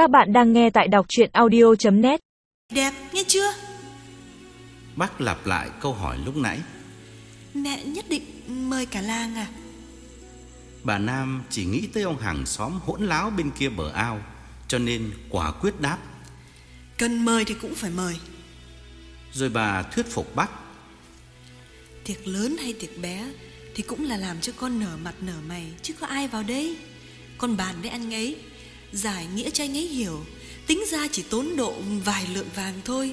Các bạn đang nghe tại đọc chuyện audio.net Đẹp, nghe chưa? Bác lặp lại câu hỏi lúc nãy. Mẹ nhất định mời cả làng à? Bà Nam chỉ nghĩ tới ông hàng xóm hỗn láo bên kia bờ ao Cho nên quả quyết đáp. Cần mời thì cũng phải mời. Rồi bà thuyết phục bác. Tiệc lớn hay tiệc bé Thì cũng là làm cho con nở mặt nở mày Chứ có ai vào đây. Con bàn với anh ấy Giải nghĩa cho anh ấy hiểu. Tính ra chỉ tốn độ vài lượng vàng thôi.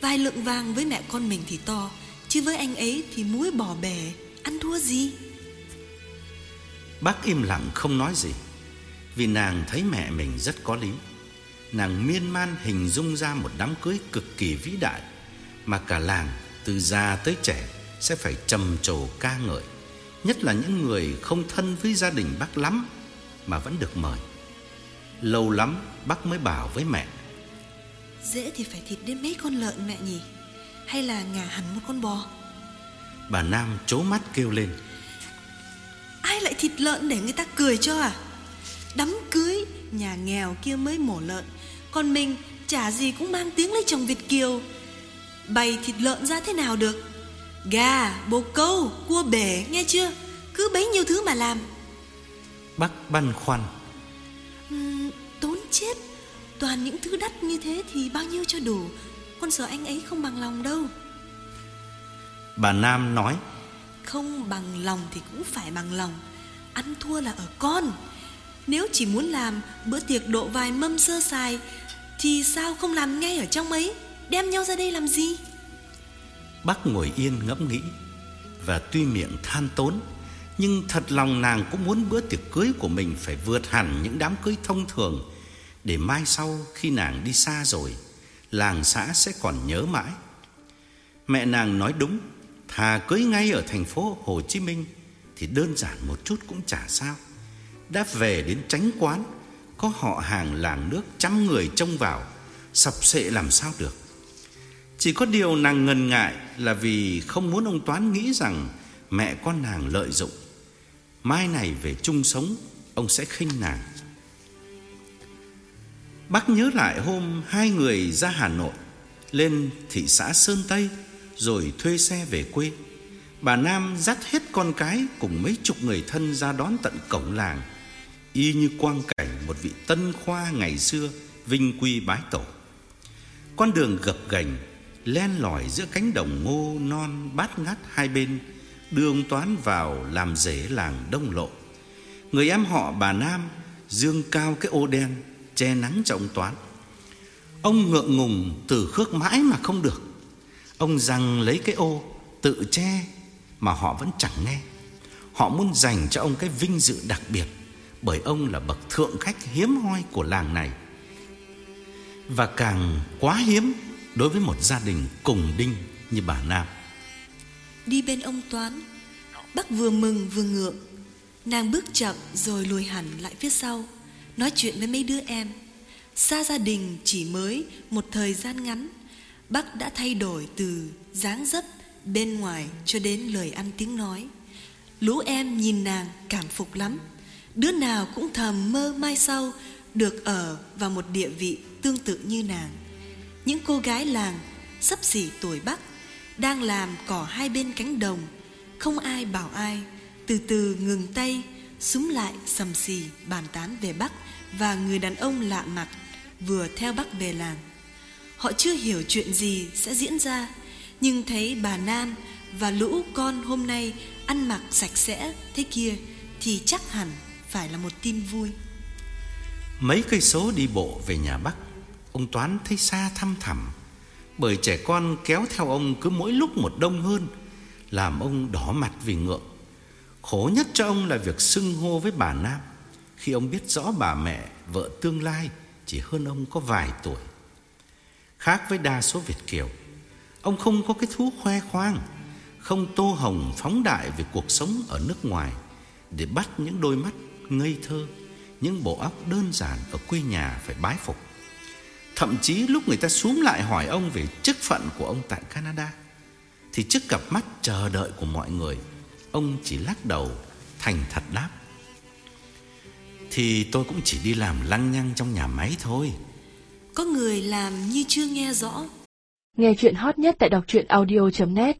Vài lượng vàng với mẹ con mình thì to, Chứ với anh ấy thì muối bỏ bể Ăn thua gì? Bác im lặng không nói gì, Vì nàng thấy mẹ mình rất có lý. Nàng miên man hình dung ra một đám cưới cực kỳ vĩ đại, Mà cả làng từ già tới trẻ Sẽ phải trầm trồ ca ngợi. Nhất là những người không thân với gia đình bác lắm Mà vẫn được mời. Lâu lắm bác mới bảo với mẹ. Dễ thì phải thịt đến mấy con lợn mẹ nhỉ? Hay là ngả hẳn một con bò? Bà Nam chố mắt kêu lên. Ai lại thịt lợn để người ta cười cho à? Đám cưới Nhà nghèo kia mới mổ lợn. Còn mình chả gì cũng mang tiếng lấy chồng Việt Kiều. Bày thịt lợn ra thế nào được? Gà, bồ câu, cua bể nghe chưa? Cứ bấy nhiêu thứ mà làm. Bác băn khoăn Toàn những thứ đắt như thế thì bao nhiêu cho đủ? Con sợ anh ấy không bằng lòng đâu. Bà Nam nói Không bằng lòng thì cũng phải bằng lòng. Ăn thua là ở con. Nếu chỉ muốn làm bữa tiệc độ vài mâm sơ sài Thì sao không làm ngay ở trong ấy? Đem nhau ra đây làm gì? Bác ngồi yên ngẫm nghĩ Và tuy miệng than tốn Nhưng thật lòng nàng cũng muốn bữa tiệc cưới của mình Phải vượt hẳn những đám cưới thông thường để mai sau khi nàng đi xa rồi Làng xã sẽ còn nhớ mãi Mẹ nàng nói đúng Thà cưới ngay ở thành phố Hồ Chí Minh Thì đơn giản một chút cũng chả sao Đã về đến tránh quán Có họ hàng làng nước trăm người trông vào Sập sệ làm sao được chỉ có điều nàng ngần ngại là vì không muốn ông Toán nghĩ rằng mẹ con nàng lợi dụng. Mai này về chung sống, ông sẽ khinh nàng. Bác nhớ lại hôm hai người ra Hà Nội, lên thị xã Sơn Tây, rồi thuê xe về quê. Bà Nam dắt hết con cái cùng mấy chục người thân ra đón tận cổng làng, y như quang cảnh một vị tân khoa ngày xưa vinh quy bái tổ. Con đường gập ghềnh len lỏi giữa cánh đồng ngô non bát ngát hai bên, đưa ông Toán vào làm rể làng Đông Lộ. Người em họ bà Nam dương cao cái ô đen che nắng cho ông Toán. Ông ngượng ngùng từ khước mãi mà không được. Ông rằng lấy cái ô, tự che mà họ vẫn chẳng nghe. Họ muốn dành cho ông cái vinh dự đặc biệt, bởi ông là bậc thượng khách hiếm hoi của làng này. Và càng quá hiếm đối với một gia đình cùng đinh như bà Nam. Đi bên ông Toán, Bác vừa mừng vừa ngượng Nàng bước chậm rồi lùi hẳn lại phía sau Nói chuyện với mấy đứa em. Xa gia đình chỉ mới một thời gian ngắn Bác đã thay đổi từ dáng dấp bên ngoài cho đến lời ăn tiếng nói. Lũ em nhìn nàng cảm phục lắm. Đứa nào cũng thầm mơ mai sau Được ở vào một địa vị tương tự như nàng. Những cô gái làng sắp xỉ tuổi Bắc đang làm cỏ hai bên cánh đồng, không ai bảo ai, từ từ ngừng tay, súng lại sầm xì bàn tán về Bắc và người đàn ông lạ mặt vừa theo Bắc về làng. Họ chưa hiểu chuyện gì sẽ diễn ra, nhưng thấy bà Nam và lũ con hôm nay ăn mặc sạch sẽ thế kia thì chắc hẳn phải là một tin vui. Mấy cây số đi bộ về nhà Bắc Ông Toán thấy xa thăm thẳm Bởi trẻ con kéo theo ông cứ mỗi lúc một đông hơn Làm ông đỏ mặt vì ngượng Khổ nhất cho ông là việc xưng hô với bà Nam. Khi ông biết rõ bà mẹ, Vợ tương lai, Chỉ hơn ông có vài tuổi. Khác với đa số Việt Kiều, Ông không có cái thú khoe khoang, Không tô hồng phóng đại về cuộc sống ở nước ngoài Để bắt những đôi mắt ngây thơ, Những bộ óc đơn giản ở quê nhà phải bái phục. Thậm chí lúc người ta xuống lại hỏi ông về chức phận của ông tại Canada, Thì trước cặp mắt chờ đợi của mọi người Ông chỉ lắc đầu thành thật đáp. Thì tôi cũng chỉ đi làm lăng nhăng trong nhà máy thôi. Có người làm như chưa nghe rõ. Nghe chuyện hot nhất tại đọc truyện audio.net